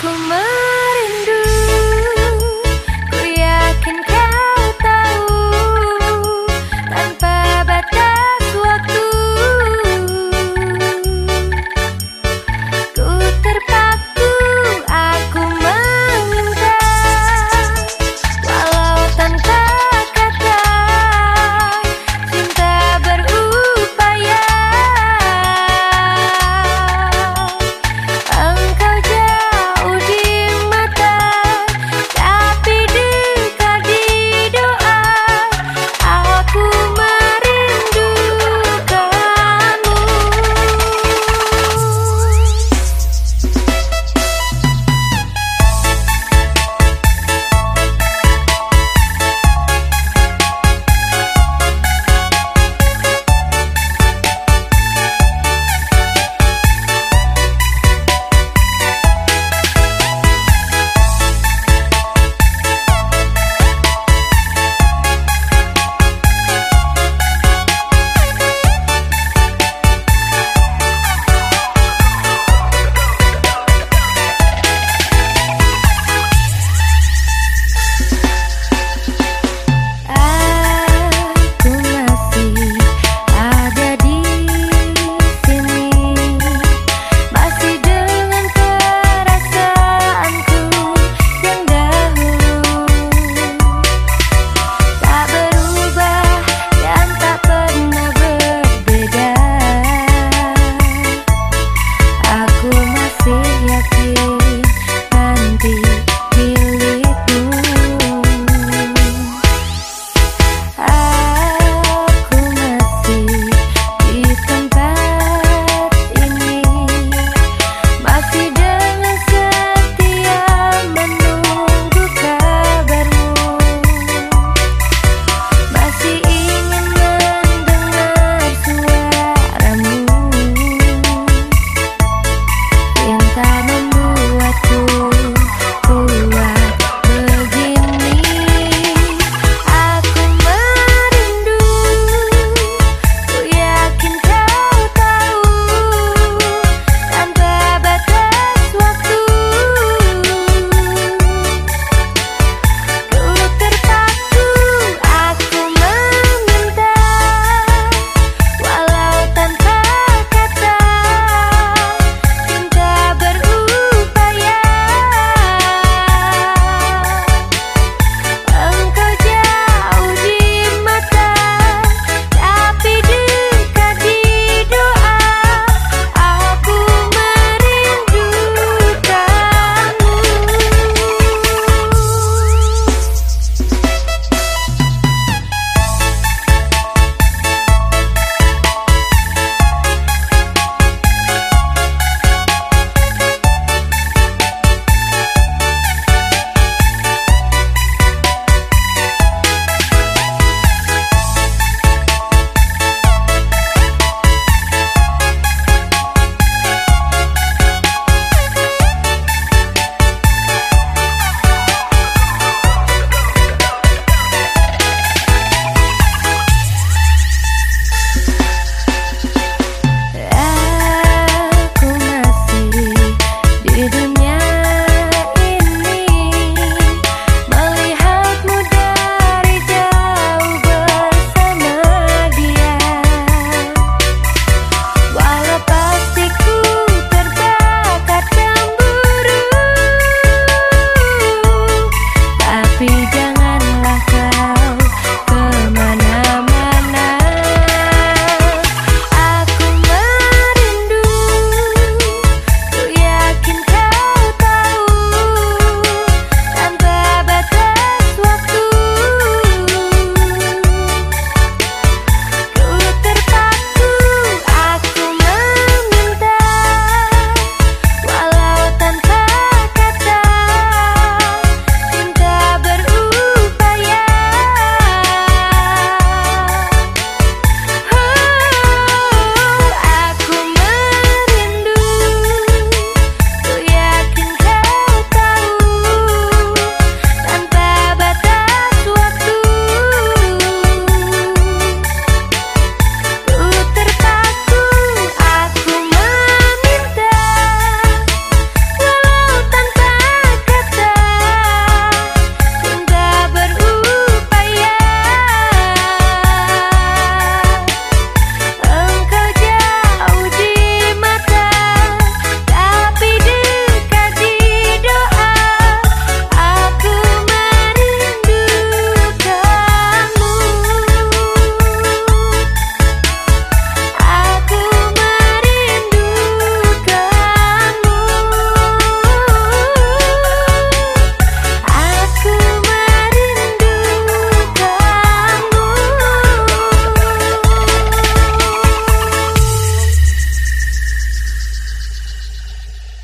Come on.